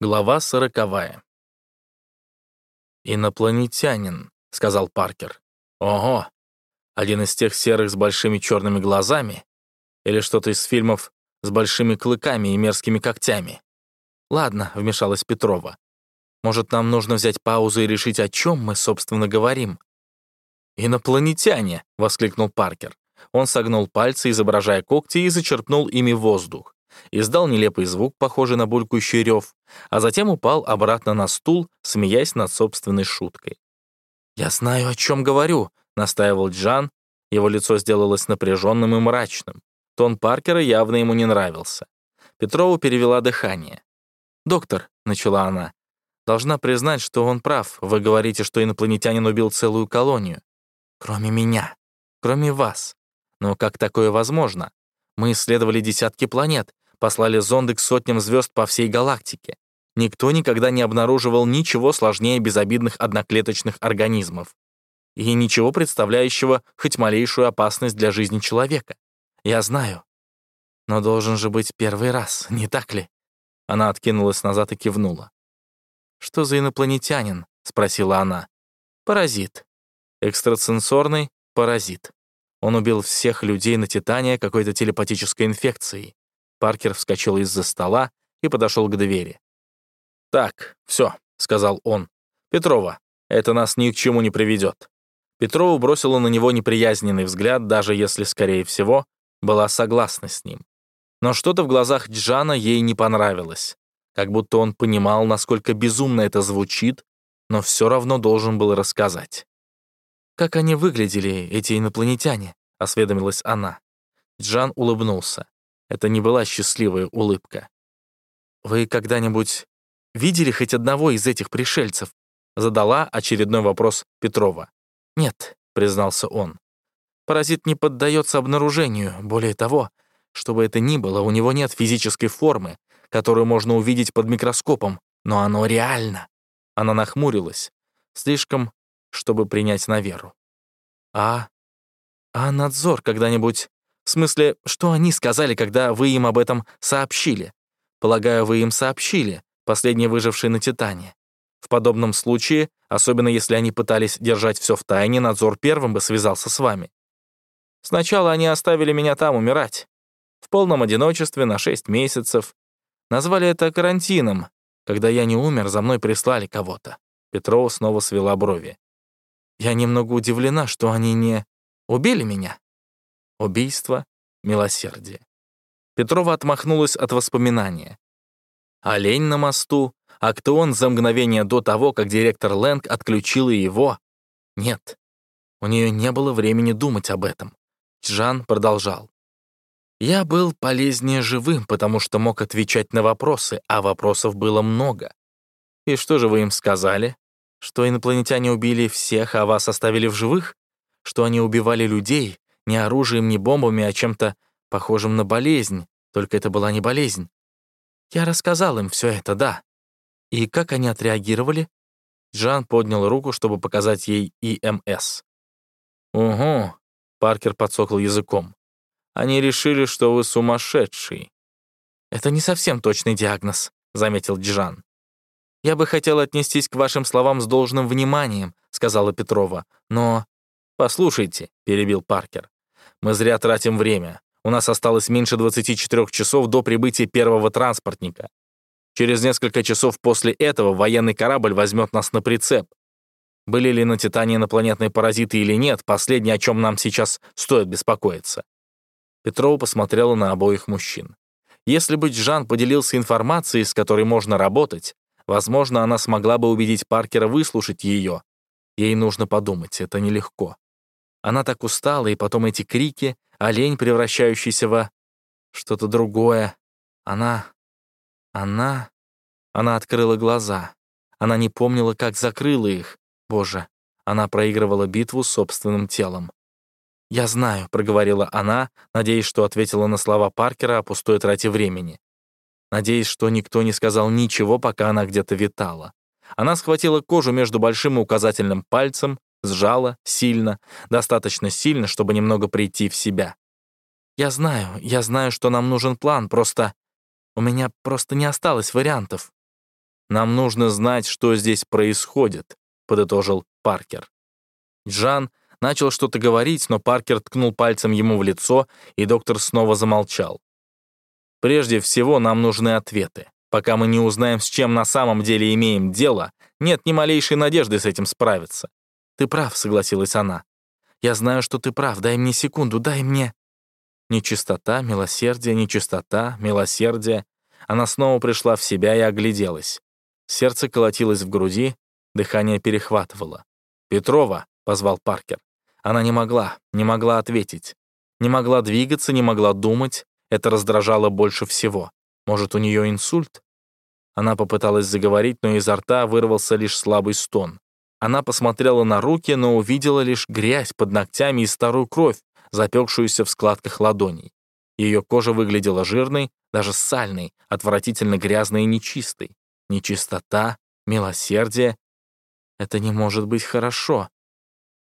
Глава сороковая. «Инопланетянин», — сказал Паркер. «Ого! Один из тех серых с большими черными глазами? Или что-то из фильмов с большими клыками и мерзкими когтями?» «Ладно», — вмешалась Петрова. «Может, нам нужно взять паузу и решить, о чем мы, собственно, говорим?» «Инопланетяне!» — воскликнул Паркер. Он согнул пальцы, изображая когти, и зачерпнул ими воздух издал нелепый звук, похожий на булькающий рев, а затем упал обратно на стул, смеясь над собственной шуткой. «Я знаю, о чем говорю», — настаивал Джан. Его лицо сделалось напряженным и мрачным. Тон Паркера явно ему не нравился. Петрова перевела дыхание. «Доктор», — начала она, — «должна признать, что он прав. Вы говорите, что инопланетянин убил целую колонию. Кроме меня. Кроме вас. Но как такое возможно? Мы исследовали десятки планет, послали зонды к сотням звезд по всей галактике. Никто никогда не обнаруживал ничего сложнее безобидных одноклеточных организмов и ничего представляющего хоть малейшую опасность для жизни человека. Я знаю. Но должен же быть первый раз, не так ли? Она откинулась назад и кивнула. «Что за инопланетянин?» — спросила она. «Паразит. Экстрасенсорный паразит. Он убил всех людей на Титане какой-то телепатической инфекцией. Паркер вскочил из-за стола и подошел к двери. «Так, все», — сказал он. «Петрова, это нас ни к чему не приведет». Петрова бросила на него неприязненный взгляд, даже если, скорее всего, была согласна с ним. Но что-то в глазах Джана ей не понравилось. Как будто он понимал, насколько безумно это звучит, но все равно должен был рассказать. «Как они выглядели, эти инопланетяне?» — осведомилась она. Джан улыбнулся. Это не была счастливая улыбка. «Вы когда-нибудь видели хоть одного из этих пришельцев?» Задала очередной вопрос Петрова. «Нет», — признался он. «Паразит не поддается обнаружению. Более того, что бы это ни было, у него нет физической формы, которую можно увидеть под микроскопом, но оно реально». Она нахмурилась, слишком, чтобы принять на веру. «А... а надзор когда-нибудь в смысле, что они сказали, когда вы им об этом сообщили? Полагаю, вы им сообщили, последний выживший на Титане. В подобном случае, особенно если они пытались держать все в тайне, надзор первым бы связался с вами. Сначала они оставили меня там умирать. В полном одиночестве на 6 месяцев. Назвали это карантином. Когда я не умер, за мной прислали кого-то. Петрова снова свела брови. Я немного удивлена, что они не убили меня. Убийство, милосердие. Петрова отмахнулась от воспоминания. Олень на мосту, а кто он за мгновение до того, как директор Лэнг отключила его? Нет, у нее не было времени думать об этом. Джан продолжал. «Я был полезнее живым, потому что мог отвечать на вопросы, а вопросов было много. И что же вы им сказали? Что инопланетяне убили всех, а вас оставили в живых? Что они убивали людей, не оружием, не бомбами, а чем-то похожим на болезнь, только это была не болезнь. Я рассказал им все это, да. И как они отреагировали? Джан поднял руку, чтобы показать ей ИМС. «Угу», — Паркер подсокал языком. «Они решили, что вы сумасшедший». «Это не совсем точный диагноз», — заметил Джан. «Я бы хотел отнестись к вашим словам с должным вниманием», — сказала Петрова, «но...» «Послушайте», — перебил Паркер, мы зря тратим время. У нас осталось меньше 24 часов до прибытия первого транспортника. Через несколько часов после этого военный корабль возьмет нас на прицеп. Были ли на Титане инопланетные паразиты или нет, последнее, о чем нам сейчас стоит беспокоиться. Петрова посмотрела на обоих мужчин. Если бы Джан поделился информацией, с которой можно работать, возможно, она смогла бы убедить Паркера выслушать ее. Ей нужно подумать, это нелегко. Она так устала, и потом эти крики, олень, превращающийся во что-то другое. Она... Она... Она открыла глаза. Она не помнила, как закрыла их. Боже, она проигрывала битву с собственным телом. «Я знаю», — проговорила она, надеясь, что ответила на слова Паркера о пустой трате времени. Надеясь, что никто не сказал ничего, пока она где-то витала. Она схватила кожу между большим и указательным пальцем, Сжала сильно, достаточно сильно, чтобы немного прийти в себя. «Я знаю, я знаю, что нам нужен план, просто... У меня просто не осталось вариантов». «Нам нужно знать, что здесь происходит», — подытожил Паркер. Джан начал что-то говорить, но Паркер ткнул пальцем ему в лицо, и доктор снова замолчал. «Прежде всего, нам нужны ответы. Пока мы не узнаем, с чем на самом деле имеем дело, нет ни малейшей надежды с этим справиться». «Ты прав», — согласилась она. «Я знаю, что ты прав. Дай мне секунду, дай мне...» Нечистота, милосердие, нечистота, милосердие. Она снова пришла в себя и огляделась. Сердце колотилось в груди, дыхание перехватывало. «Петрова!» — позвал Паркер. Она не могла, не могла ответить. Не могла двигаться, не могла думать. Это раздражало больше всего. Может, у нее инсульт? Она попыталась заговорить, но изо рта вырвался лишь слабый стон. Она посмотрела на руки, но увидела лишь грязь под ногтями и старую кровь, запекшуюся в складках ладоней. Ее кожа выглядела жирной, даже сальной, отвратительно грязной и нечистой. Нечистота, милосердие. Это не может быть хорошо.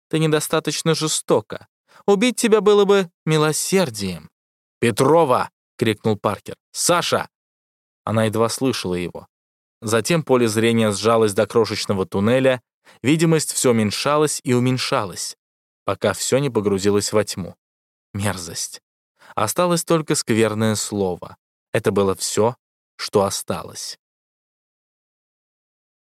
Ты недостаточно жестока. Убить тебя было бы милосердием. «Петрова!» — крикнул Паркер. «Саша!» Она едва слышала его. Затем поле зрения сжалось до крошечного туннеля, видимость все уменьшалась и уменьшалась, пока все не погрузилось во тьму. Мерзость. Осталось только скверное слово. Это было все, что осталось.